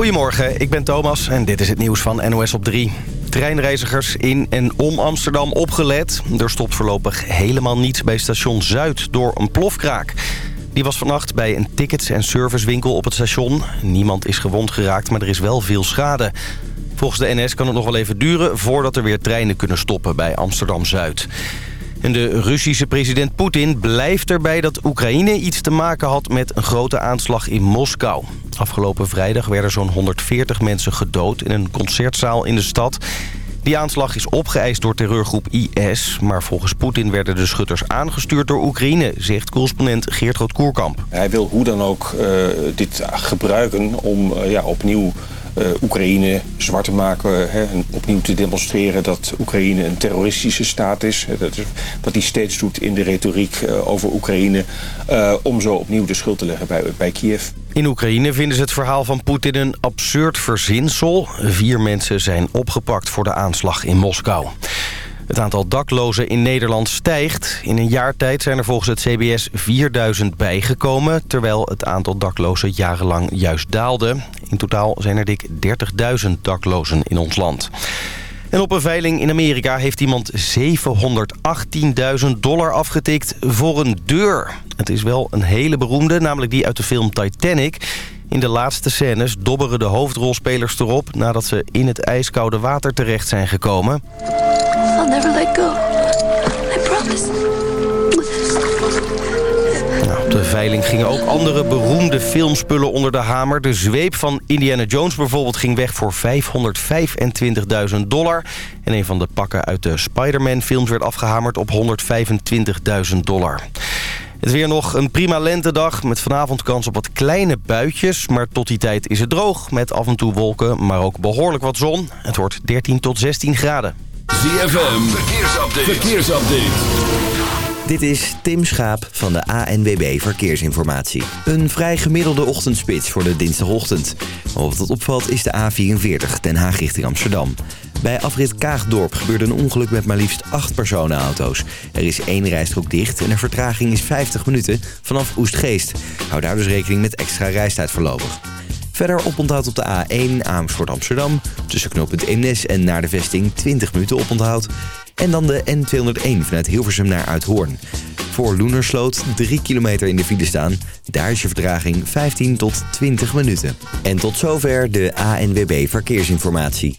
Goedemorgen, ik ben Thomas en dit is het nieuws van NOS op 3. Treinreizigers in en om Amsterdam opgelet. Er stopt voorlopig helemaal niets bij station Zuid door een plofkraak. Die was vannacht bij een tickets- en servicewinkel op het station. Niemand is gewond geraakt, maar er is wel veel schade. Volgens de NS kan het nog wel even duren voordat er weer treinen kunnen stoppen bij Amsterdam-Zuid. En de Russische president Poetin blijft erbij dat Oekraïne iets te maken had met een grote aanslag in Moskou. Afgelopen vrijdag werden zo'n 140 mensen gedood in een concertzaal in de stad. Die aanslag is opgeëist door terreurgroep IS. Maar volgens Poetin werden de schutters aangestuurd door Oekraïne, zegt correspondent Geert Groot-Koerkamp. Hij wil hoe dan ook uh, dit gebruiken om uh, ja, opnieuw Oekraïne zwart te maken. Hè, en opnieuw te demonstreren dat Oekraïne een terroristische staat is. Dat is wat hij steeds doet in de retoriek uh, over Oekraïne. Uh, om zo opnieuw de schuld te leggen bij, bij Kiev. In Oekraïne vinden ze het verhaal van Poetin een absurd verzinsel. Vier mensen zijn opgepakt voor de aanslag in Moskou. Het aantal daklozen in Nederland stijgt. In een jaar tijd zijn er volgens het CBS 4000 bijgekomen... terwijl het aantal daklozen jarenlang juist daalde. In totaal zijn er dik 30.000 daklozen in ons land. En op een veiling in Amerika heeft iemand 718.000 dollar afgetikt voor een deur. Het is wel een hele beroemde, namelijk die uit de film Titanic... In de laatste scènes dobberen de hoofdrolspelers erop... nadat ze in het ijskoude water terecht zijn gekomen. I'll never let go. I promise. Nou, op de veiling gingen ook andere beroemde filmspullen onder de hamer. De zweep van Indiana Jones bijvoorbeeld ging weg voor 525.000 dollar. En een van de pakken uit de Spider-Man films werd afgehamerd op 125.000 dollar. Het weer nog een prima lentedag met vanavond kans op wat kleine buitjes. Maar tot die tijd is het droog met af en toe wolken, maar ook behoorlijk wat zon. Het wordt 13 tot 16 graden. ZFM, verkeersupdate. verkeersupdate. Dit is Tim Schaap van de ANWB Verkeersinformatie. Een vrij gemiddelde ochtendspits voor de dinsdagochtend. Wat het opvalt is de A44 Den Haag richting Amsterdam. Bij afrit Kaagdorp gebeurde een ongeluk met maar liefst acht personenauto's. Er is één rijstrook dicht en de vertraging is 50 minuten vanaf Oestgeest. Hou daar dus rekening met extra reistijd voorlopig. Verder oponthoud op de A1 Amersfoort Amsterdam. Tussen knooppunt Eemnes en naar de vesting 20 minuten oponthoud. En dan de N201 vanuit Hilversum naar Uithoorn. Voor Loenersloot 3 kilometer in de file staan. Daar is je vertraging 15 tot 20 minuten. En tot zover de ANWB Verkeersinformatie.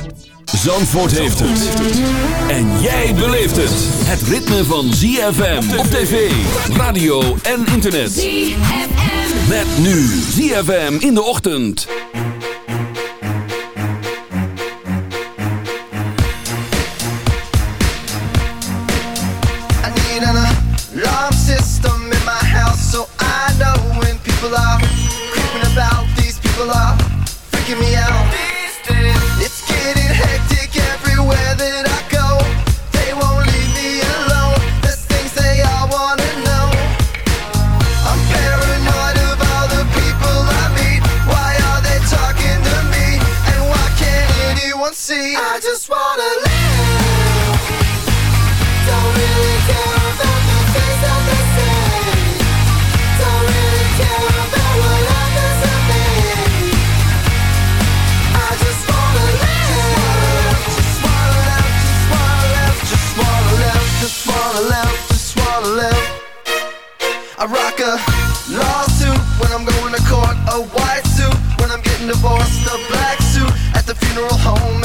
Zandvoort heeft het. En jij beleeft het. Het ritme van ZFM op tv, radio en internet. ZFM. Met nu ZFM in de ochtend. I need an alarm system in my house so I know when people are creeping about. These people are freaking me out.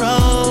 road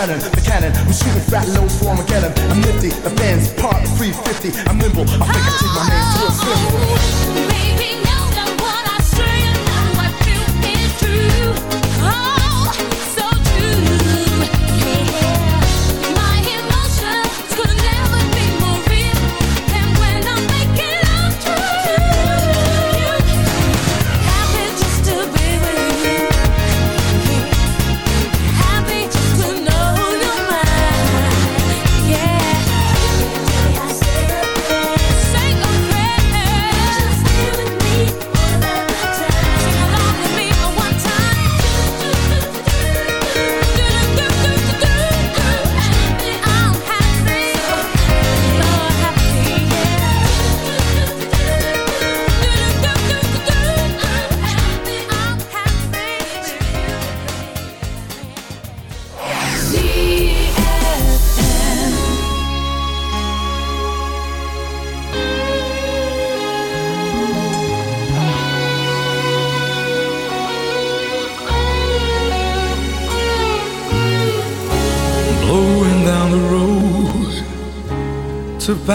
cannon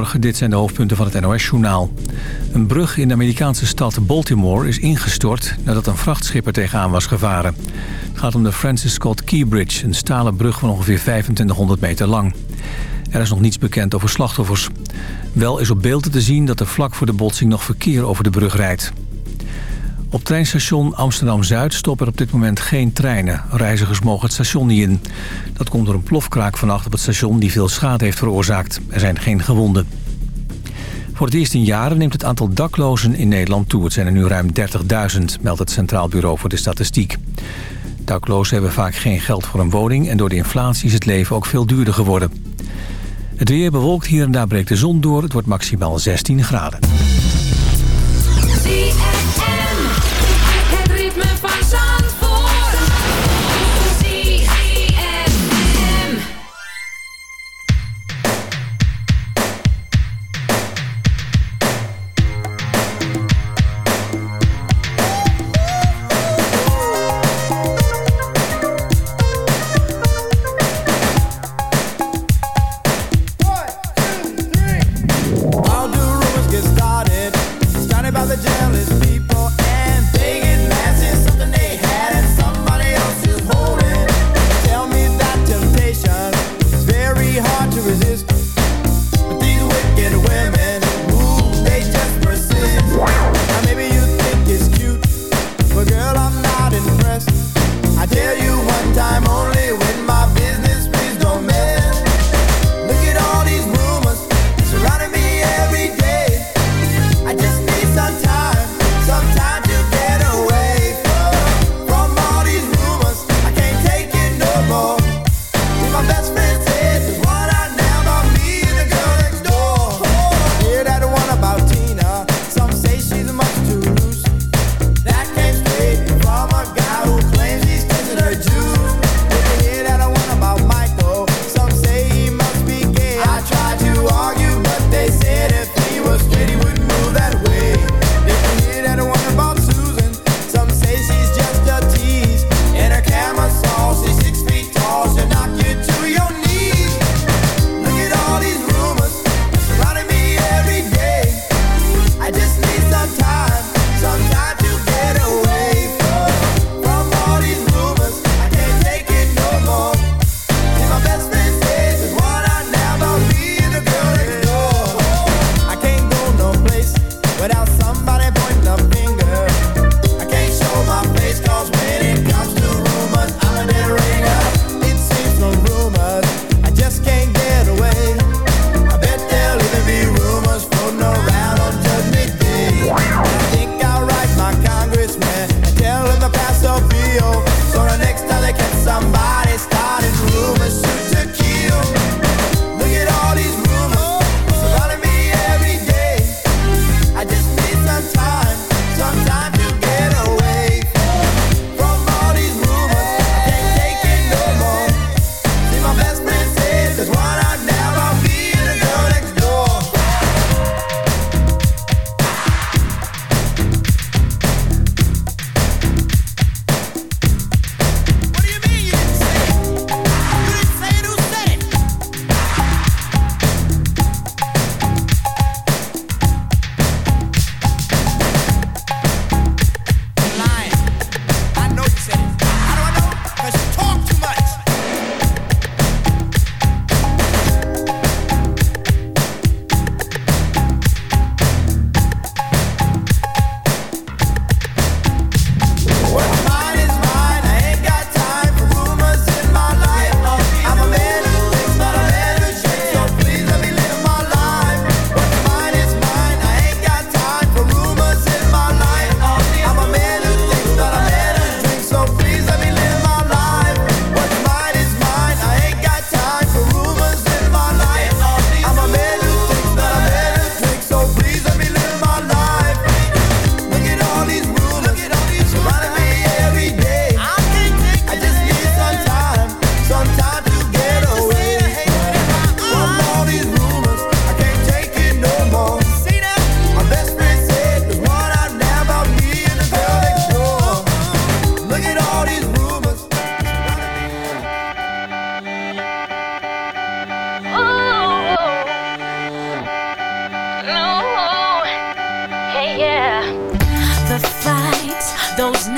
Dit zijn de hoofdpunten van het NOS-journaal. Een brug in de Amerikaanse stad Baltimore is ingestort nadat een vrachtschip er tegenaan was gevaren. Het gaat om de Francis Scott Key Bridge, een stalen brug van ongeveer 2500 meter lang. Er is nog niets bekend over slachtoffers. Wel is op beelden te zien dat er vlak voor de botsing nog verkeer over de brug rijdt. Op treinstation Amsterdam-Zuid stoppen er op dit moment geen treinen. Reizigers mogen het station niet in. Dat komt door een plofkraak vannacht op het station die veel schade heeft veroorzaakt. Er zijn geen gewonden. Voor het eerst in jaren neemt het aantal daklozen in Nederland toe. Het zijn er nu ruim 30.000, meldt het Centraal Bureau voor de Statistiek. Daklozen hebben vaak geen geld voor een woning... en door de inflatie is het leven ook veel duurder geworden. Het weer bewolkt hier en daar breekt de zon door. Het wordt maximaal 16 graden.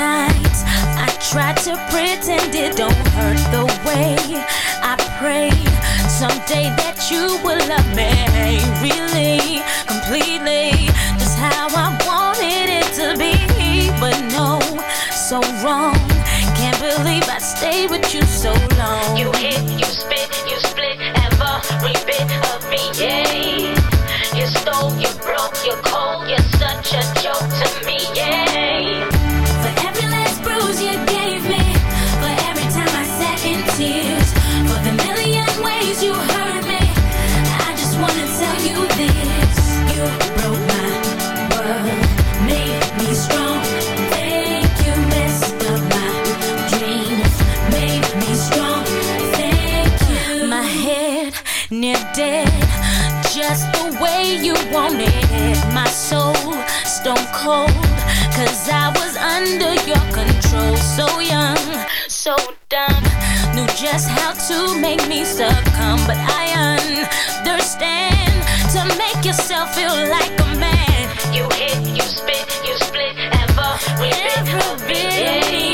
I try to pretend it don't hurt the way I pray. Someday that you will love me really completely. Just how I wanted it to be but no so wrong. Can't believe I stayed with you so long. You hit you spit you split every bit of me yeah. You stole you broke you cold you're such a joke to me. stone cold. Cause I was under your control, so young, so dumb. Knew just how to make me succumb, but I understand to make yourself feel like a man. You hit, you spit, you split, ever, every bit.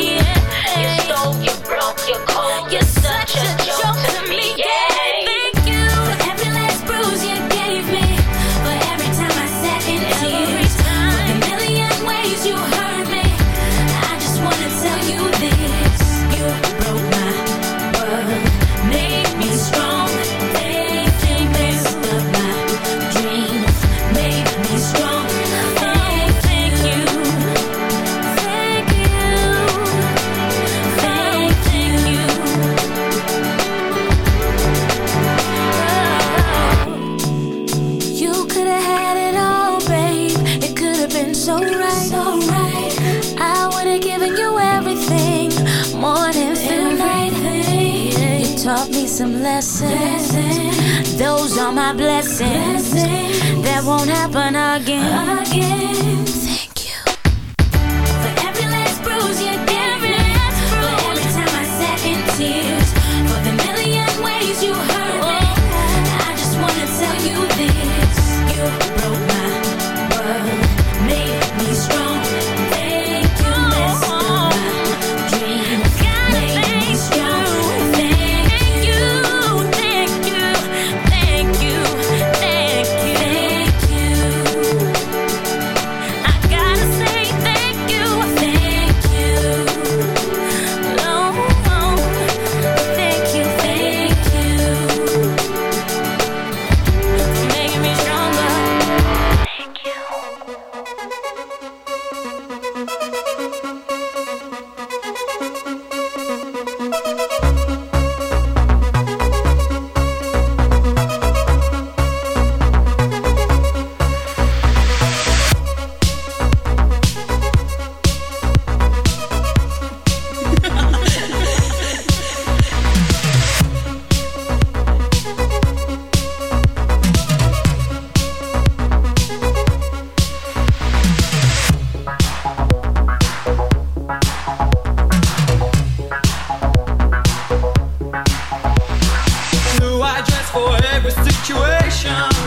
blessings. blessings. That won't happen again. again. for every situation.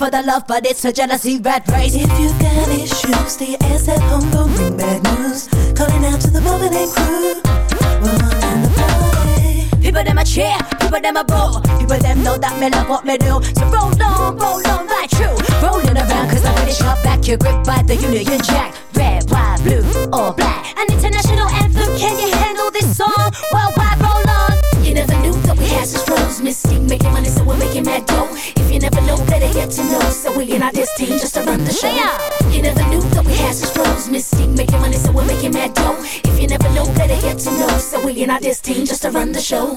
for the love, but it's a jealousy rat race. If you got issues, the your ass at home, gon' bring bad news. Calling out to the woman and crew. We're in the party. People them a cheer, people them a boo. People them know that me love what me do. So roll on, roll on, like true. Rolling around, cause I'm ready to sure back your grip by the Union Jack. Red, white, blue, or black. An international anthem, can you handle this song? Worldwide, roll on. You never knew that we had such flows. Mystique making money, so we're making mad dough get to know. So we in our disdain just to run the show. Yeah. You never knew that we had such flows. Mystique making money, so we're making mad dough. If you never know, better get to know. So we in our disdain just to run the show.